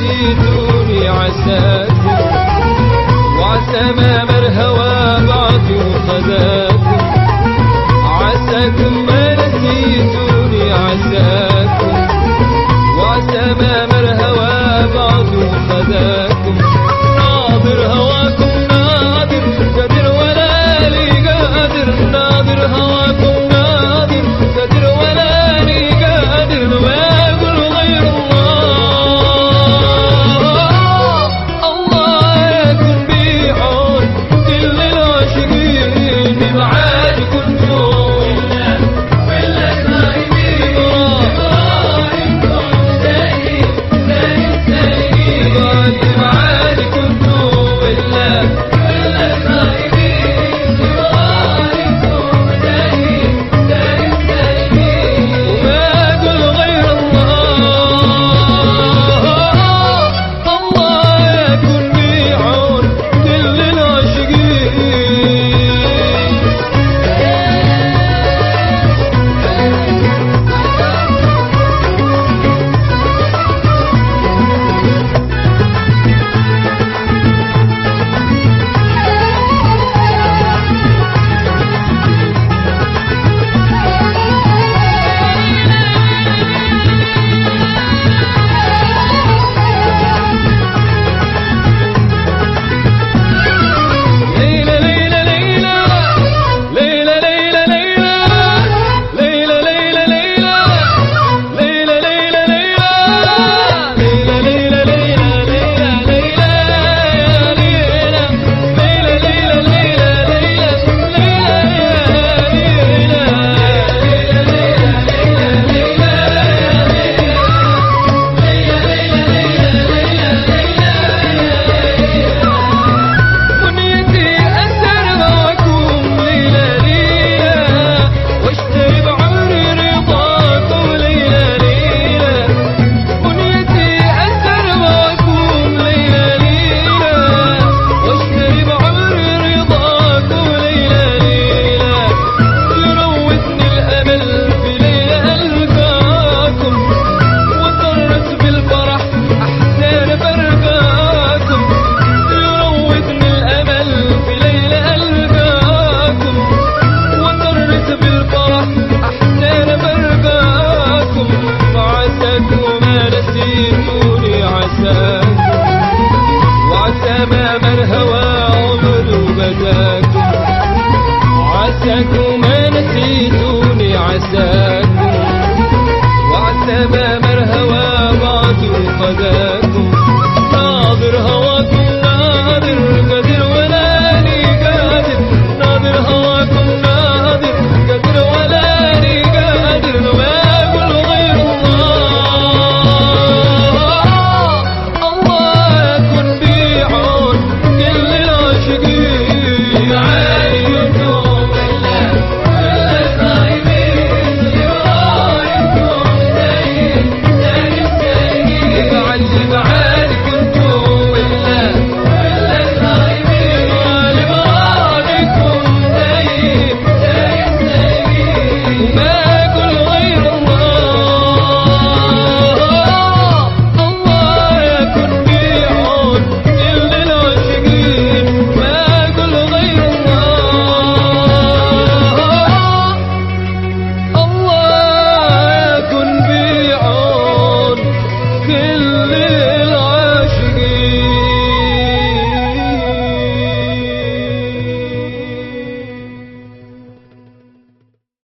نسيتوني عسى